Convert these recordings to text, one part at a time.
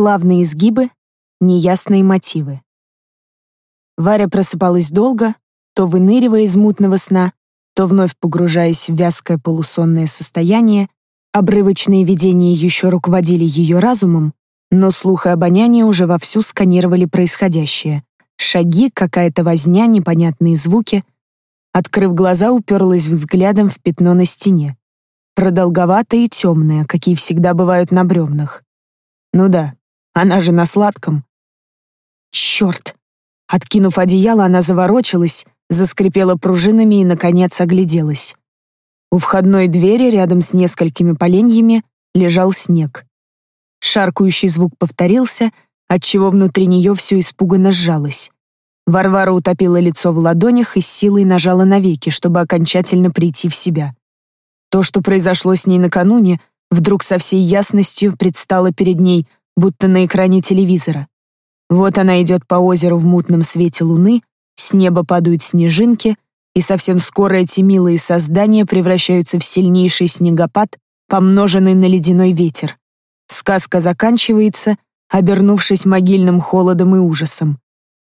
плавные изгибы, неясные мотивы. Варя просыпалась долго, то выныривая из мутного сна, то вновь погружаясь в вязкое полусонное состояние, обрывочные видения еще руководили ее разумом, но слух и обоняние уже вовсю сканировали происходящее. Шаги, какая-то возня, непонятные звуки. Открыв глаза, уперлась взглядом в пятно на стене. Продолговатое и темное, какие всегда бывают на бревнах. Ну да, она же на сладком. Черт! Откинув одеяло, она заворочилась, заскрипела пружинами и, наконец, огляделась. У входной двери, рядом с несколькими поленьями, лежал снег. Шаркающий звук повторился, отчего внутри нее все испуганно сжалось. Варвара утопила лицо в ладонях и с силой нажала на веки, чтобы окончательно прийти в себя. То, что произошло с ней накануне, вдруг со всей ясностью предстало перед ней, будто на экране телевизора. Вот она идет по озеру в мутном свете луны, с неба падают снежинки, и совсем скоро эти милые создания превращаются в сильнейший снегопад, помноженный на ледяной ветер. Сказка заканчивается, обернувшись могильным холодом и ужасом.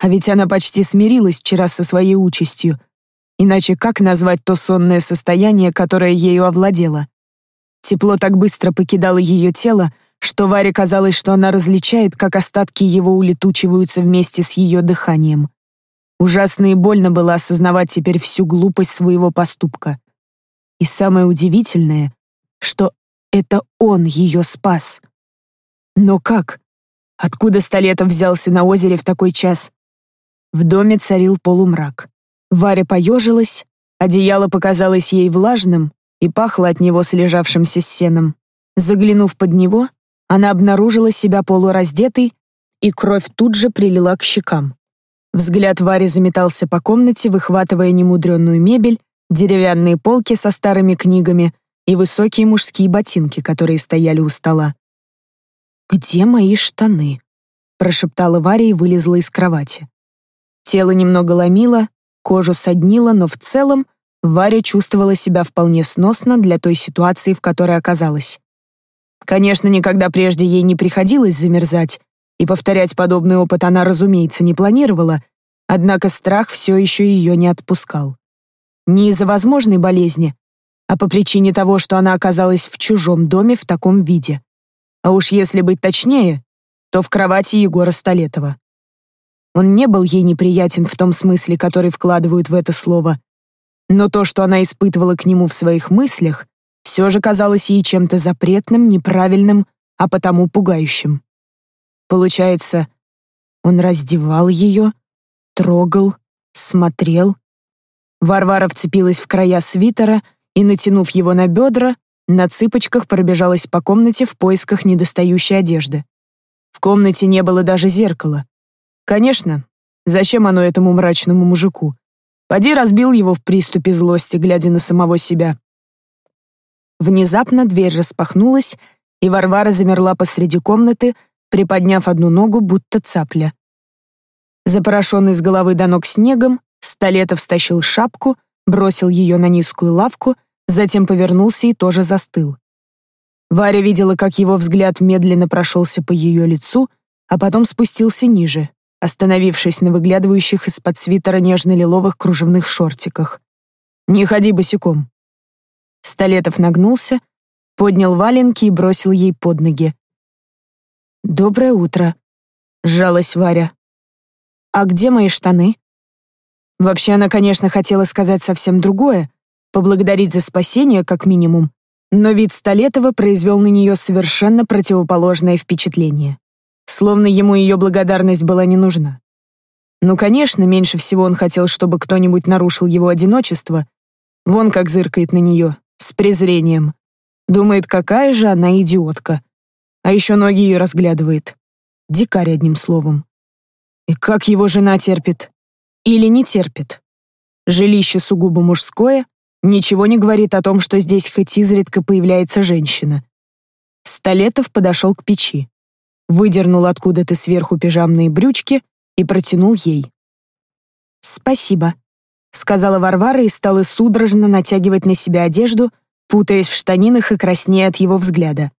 А ведь она почти смирилась вчера со своей участью. Иначе как назвать то сонное состояние, которое ею овладело? Тепло так быстро покидало ее тело, что Варе казалось, что она различает, как остатки его улетучиваются вместе с ее дыханием. Ужасно и больно было осознавать теперь всю глупость своего поступка. И самое удивительное, что это он ее спас. Но как? Откуда Столетов взялся на озере в такой час? В доме царил полумрак. Варя поежилась, одеяло показалось ей влажным и пахло от него слежавшимся сеном. Заглянув под него, она обнаружила себя полураздетой, и кровь тут же прилила к щекам. Взгляд Вари заметался по комнате, выхватывая немудренную мебель, деревянные полки со старыми книгами и высокие мужские ботинки, которые стояли у стола. «Где мои штаны?» — прошептала Варя и вылезла из кровати. Тело немного ломило, кожу соднило, но в целом Варя чувствовала себя вполне сносно для той ситуации, в которой оказалась. Конечно, никогда прежде ей не приходилось замерзать, и повторять подобный опыт она, разумеется, не планировала, однако страх все еще ее не отпускал. Не из-за возможной болезни, а по причине того, что она оказалась в чужом доме в таком виде. А уж если быть точнее, то в кровати Егора Столетова. Он не был ей неприятен в том смысле, который вкладывают в это слово, но то, что она испытывала к нему в своих мыслях, все же казалось ей чем-то запретным, неправильным, а потому пугающим. Получается, он раздевал ее, трогал, смотрел. Варвара вцепилась в края свитера и, натянув его на бедра, на цыпочках пробежалась по комнате в поисках недостающей одежды. В комнате не было даже зеркала. Конечно, зачем оно этому мрачному мужику? Поди разбил его в приступе злости, глядя на самого себя. Внезапно дверь распахнулась, и Варвара замерла посреди комнаты, приподняв одну ногу, будто цапля. Запорошенный с головы до ног снегом, Столетов стащил шапку, бросил ее на низкую лавку, затем повернулся и тоже застыл. Варя видела, как его взгляд медленно прошелся по ее лицу, а потом спустился ниже, остановившись на выглядывающих из-под свитера нежно-лиловых кружевных шортиках. «Не ходи босиком», Столетов нагнулся, поднял валенки и бросил ей под ноги. «Доброе утро», — сжалась Варя. «А где мои штаны?» Вообще она, конечно, хотела сказать совсем другое, поблагодарить за спасение, как минимум, но вид Столетова произвел на нее совершенно противоположное впечатление. Словно ему ее благодарность была не нужна. Ну, конечно, меньше всего он хотел, чтобы кто-нибудь нарушил его одиночество. Вон как зыркает на нее, с презрением. Думает, какая же она идиотка. А еще ноги ее разглядывает. Дикарь, одним словом. И как его жена терпит? Или не терпит? Жилище сугубо мужское, ничего не говорит о том, что здесь хоть изредка появляется женщина. Столетов подошел к печи, выдернул откуда-то сверху пижамные брючки и протянул ей. «Спасибо», сказала Варвара и стала судорожно натягивать на себя одежду, путаясь в штанинах и краснея от его взгляда.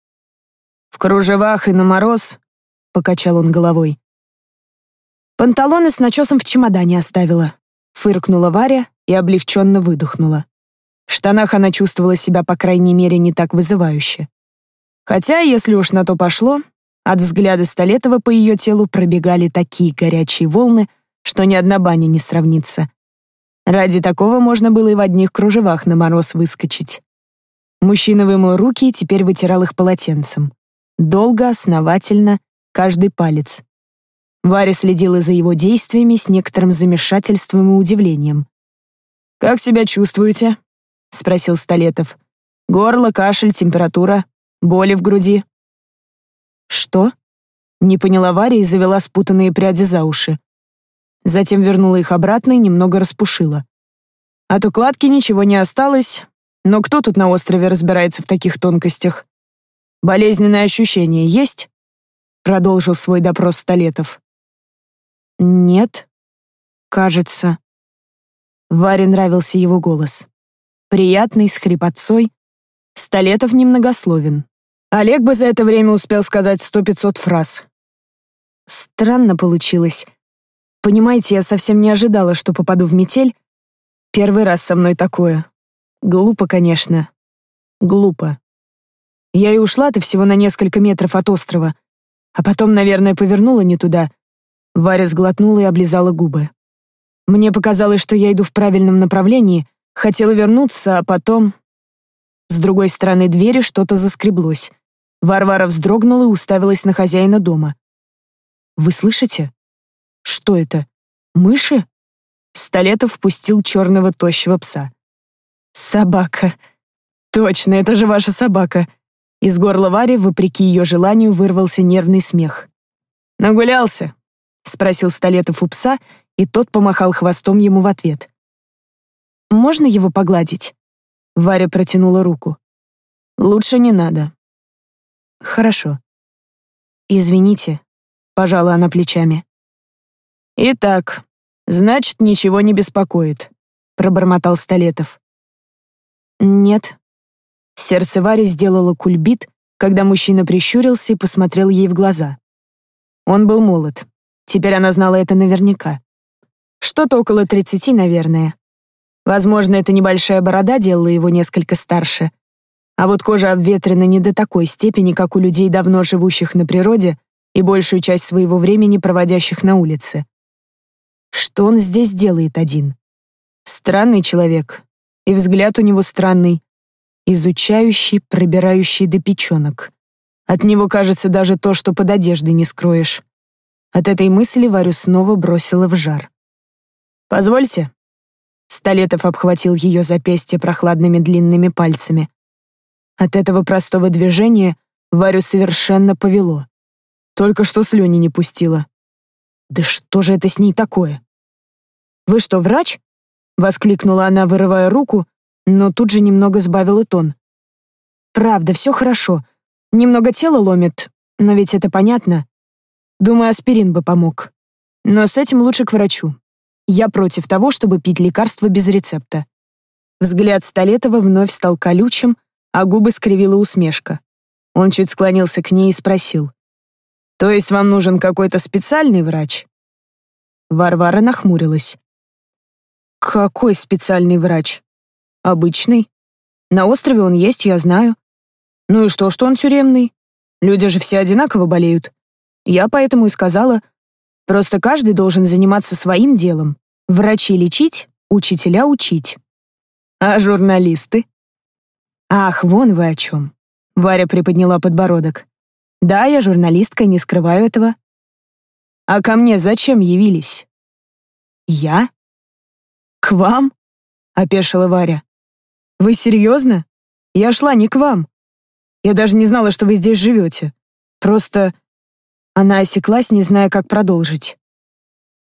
В кружевах и на мороз покачал он головой. Панталоны с начесом в чемодане оставила. Фыркнула Варя и облегченно выдохнула. В штанах она чувствовала себя, по крайней мере, не так вызывающе. Хотя, если уж на то пошло, от взгляда Столетова по ее телу пробегали такие горячие волны, что ни одна баня не сравнится. Ради такого можно было и в одних кружевах на мороз выскочить. Мужчина вымыл руки и теперь вытирал их полотенцем. Долго, основательно, каждый палец. Варя следила за его действиями с некоторым замешательством и удивлением. «Как себя чувствуете?» — спросил Столетов. «Горло, кашель, температура, боли в груди». «Что?» — не поняла Варя и завела спутанные пряди за уши. Затем вернула их обратно и немного распушила. От укладки ничего не осталось, но кто тут на острове разбирается в таких тонкостях? Болезненные ощущения есть? Продолжил свой допрос Столетов. Нет, кажется. Варе нравился его голос. Приятный, с хрипотцой. Столетов немногословен. Олег бы за это время успел сказать сто-пятьсот фраз. Странно получилось. Понимаете, я совсем не ожидала, что попаду в метель. Первый раз со мной такое. Глупо, конечно. Глупо. Я и ушла-то всего на несколько метров от острова, а потом, наверное, повернула не туда. Варя сглотнула и облизала губы. Мне показалось, что я иду в правильном направлении, хотела вернуться, а потом... С другой стороны двери что-то заскреблось. Варвара вздрогнула и уставилась на хозяина дома. «Вы слышите? Что это? Мыши?» Столетов впустил черного тощего пса. «Собака. Точно, это же ваша собака». Из горла Вари, вопреки ее желанию, вырвался нервный смех. «Нагулялся?» — спросил Столетов у пса, и тот помахал хвостом ему в ответ. «Можно его погладить?» Варя протянула руку. «Лучше не надо». «Хорошо». «Извините», — пожала она плечами. «Итак, значит, ничего не беспокоит», — пробормотал Столетов. «Нет». Сердце Вари сделало кульбит, когда мужчина прищурился и посмотрел ей в глаза. Он был молод. Теперь она знала это наверняка. Что-то около тридцати, наверное. Возможно, эта небольшая борода делала его несколько старше. А вот кожа обветрена не до такой степени, как у людей, давно живущих на природе и большую часть своего времени проводящих на улице. Что он здесь делает один? Странный человек, и взгляд у него странный, изучающий, пробирающий до печенок. От него кажется даже то, что под одеждой не скроешь. От этой мысли Варю снова бросила в жар. «Позвольте». Столетов обхватил ее запястье прохладными длинными пальцами. От этого простого движения Варю совершенно повело. Только что слюни не пустила. Да что же это с ней такое? «Вы что, врач?» — воскликнула она, вырывая руку, но тут же немного сбавила тон. «Правда, все хорошо. Немного тело ломит, но ведь это понятно. Думаю, аспирин бы помог. Но с этим лучше к врачу. Я против того, чтобы пить лекарства без рецепта». Взгляд Столетова вновь стал колючим, а губы скривила усмешка. Он чуть склонился к ней и спросил. «То есть вам нужен какой-то специальный врач?» Варвара нахмурилась. Какой специальный врач? Обычный. На острове он есть, я знаю. Ну и что, что он тюремный? Люди же все одинаково болеют. Я поэтому и сказала, просто каждый должен заниматься своим делом. Врачи лечить, учителя учить. А журналисты? Ах, вон вы о чем. Варя приподняла подбородок. Да, я журналистка, не скрываю этого. А ко мне зачем явились? Я? «К вам?» — опешила Варя. «Вы серьезно? Я шла не к вам. Я даже не знала, что вы здесь живете. Просто...» Она осеклась, не зная, как продолжить.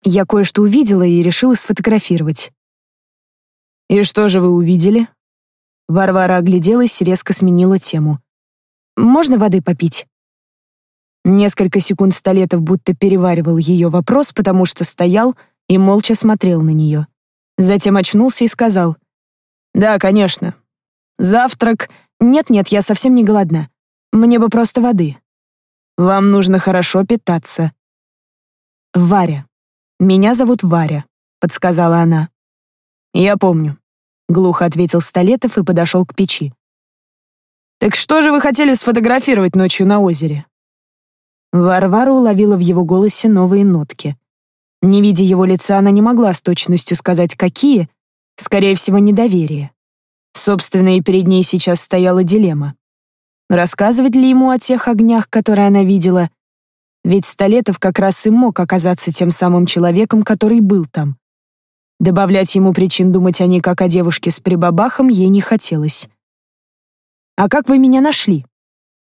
Я кое-что увидела и решила сфотографировать. «И что же вы увидели?» Варвара огляделась и резко сменила тему. «Можно воды попить?» Несколько секунд Столетов будто переваривал ее вопрос, потому что стоял и молча смотрел на нее. Затем очнулся и сказал. «Да, конечно. Завтрак... Нет-нет, я совсем не голодна. Мне бы просто воды». Вам нужно хорошо питаться». «Варя. Меня зовут Варя», — подсказала она. «Я помню», — глухо ответил Столетов и подошел к печи. «Так что же вы хотели сфотографировать ночью на озере?» Варвара уловила в его голосе новые нотки. Не видя его лица, она не могла с точностью сказать, какие, скорее всего, недоверие. Собственно, и перед ней сейчас стояла дилемма. Рассказывать ли ему о тех огнях, которые она видела? Ведь Столетов как раз и мог оказаться тем самым человеком, который был там. Добавлять ему причин думать о ней как о девушке с прибабахом ей не хотелось. «А как вы меня нашли?»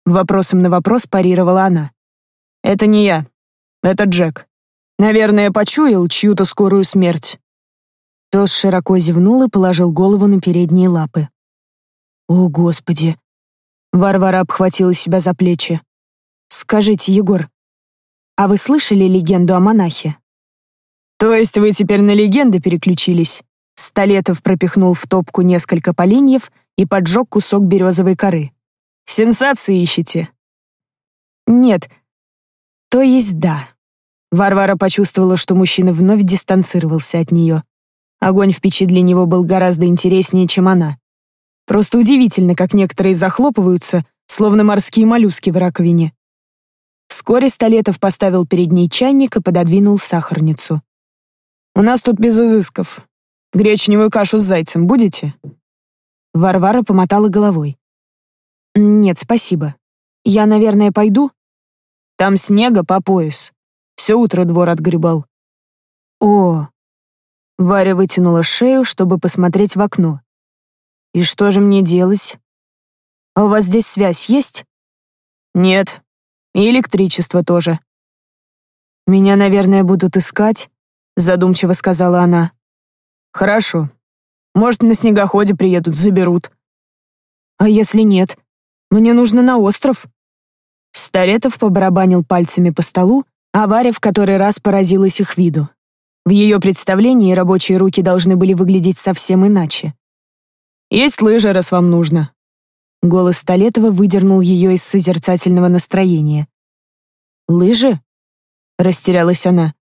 Вопросом на вопрос парировала она. «Это не я. Это Джек. Наверное, почуял чью-то скорую смерть». Пес широко зевнул и положил голову на передние лапы. «О, Господи!» Варвара обхватила себя за плечи. «Скажите, Егор, а вы слышали легенду о монахе?» «То есть вы теперь на легенды переключились?» Столетов пропихнул в топку несколько поленьев и поджег кусок березовой коры. «Сенсации ищете?» «Нет, то есть да». Варвара почувствовала, что мужчина вновь дистанцировался от нее. Огонь в печи для него был гораздо интереснее, чем она. Просто удивительно, как некоторые захлопываются, словно морские моллюски в раковине. Вскоре Столетов поставил перед ней чайник и пододвинул сахарницу. «У нас тут без изысков. Гречневую кашу с зайцем будете?» Варвара помотала головой. «Нет, спасибо. Я, наверное, пойду?» «Там снега по пояс. Все утро двор отгребал». «О!» Варя вытянула шею, чтобы посмотреть в окно. «И что же мне делать? А у вас здесь связь есть?» «Нет. И электричество тоже». «Меня, наверное, будут искать», — задумчиво сказала она. «Хорошо. Может, на снегоходе приедут, заберут». «А если нет? Мне нужно на остров». Столетов побарабанил пальцами по столу, а Варя в который раз поразилась их виду. В ее представлении рабочие руки должны были выглядеть совсем иначе. Есть лыжи, раз вам нужно». Голос Столетова выдернул ее из созерцательного настроения. «Лыжи?» — растерялась она.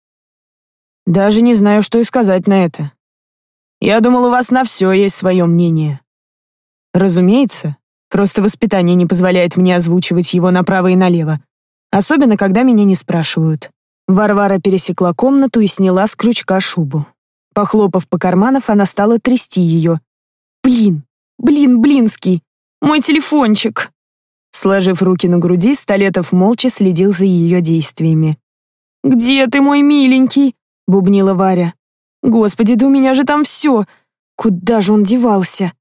«Даже не знаю, что и сказать на это. Я думал, у вас на все есть свое мнение». «Разумеется, просто воспитание не позволяет мне озвучивать его направо и налево, особенно когда меня не спрашивают». Варвара пересекла комнату и сняла с крючка шубу. Похлопав по карманов, она стала трясти ее, Блин, блин, блинский, мой телефончик. Сложив руки на груди, Столетов молча следил за ее действиями. «Где ты, мой миленький?» — бубнила Варя. «Господи, да у меня же там все! Куда же он девался?»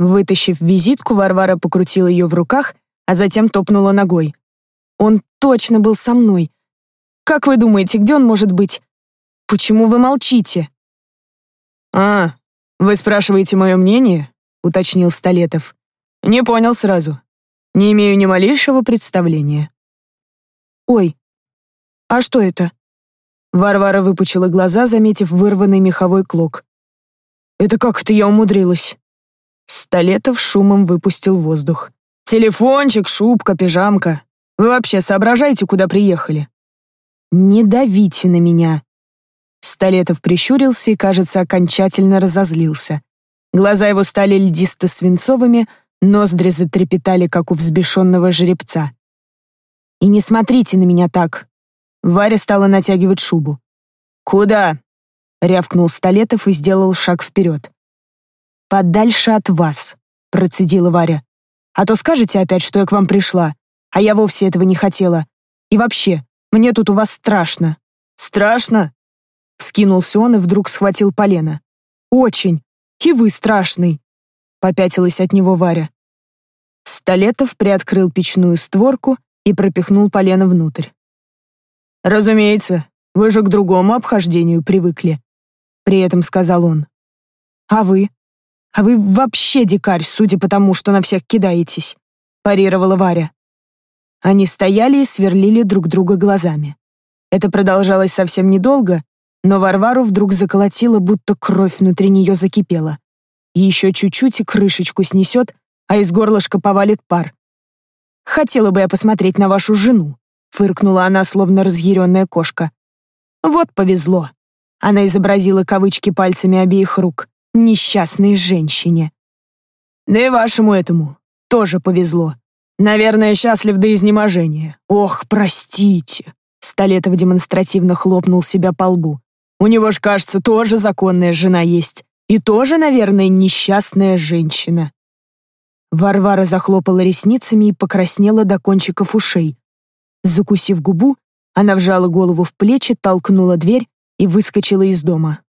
Вытащив визитку, Варвара покрутила ее в руках, а затем топнула ногой. «Он точно был со мной. Как вы думаете, где он может быть? Почему вы молчите?» «А, «Вы спрашиваете мое мнение?» — уточнил Столетов. «Не понял сразу. Не имею ни малейшего представления». «Ой, а что это?» Варвара выпучила глаза, заметив вырванный меховой клок. «Это как это я умудрилась?» Столетов шумом выпустил воздух. «Телефончик, шубка, пижамка. Вы вообще соображаете, куда приехали?» «Не давите на меня», Столетов прищурился и, кажется, окончательно разозлился. Глаза его стали льдисто-свинцовыми, ноздри затрепетали, как у взбешенного жеребца. «И не смотрите на меня так!» Варя стала натягивать шубу. «Куда?» — рявкнул Столетов и сделал шаг вперед. «Подальше от вас», — процедила Варя. «А то скажете опять, что я к вам пришла, а я вовсе этого не хотела. И вообще, мне тут у вас страшно». «Страшно?» Вскинулся он и вдруг схватил полено. «Очень! И вы страшный!» Попятилась от него Варя. Столетов приоткрыл печную створку и пропихнул полено внутрь. «Разумеется, вы же к другому обхождению привыкли», — при этом сказал он. «А вы? А вы вообще дикарь, судя по тому, что на всех кидаетесь», — парировала Варя. Они стояли и сверлили друг друга глазами. Это продолжалось совсем недолго, но Варвару вдруг заколотило, будто кровь внутри нее закипела. Еще чуть-чуть и крышечку снесет, а из горлышка повалит пар. «Хотела бы я посмотреть на вашу жену», — фыркнула она, словно разъяренная кошка. «Вот повезло». Она изобразила кавычки пальцами обеих рук. «Несчастной женщине». «Да и вашему этому тоже повезло. Наверное, счастлив до изнеможения. Ох, простите». Столетов демонстративно хлопнул себя по лбу. «У него ж, кажется, тоже законная жена есть. И тоже, наверное, несчастная женщина». Варвара захлопала ресницами и покраснела до кончиков ушей. Закусив губу, она вжала голову в плечи, толкнула дверь и выскочила из дома.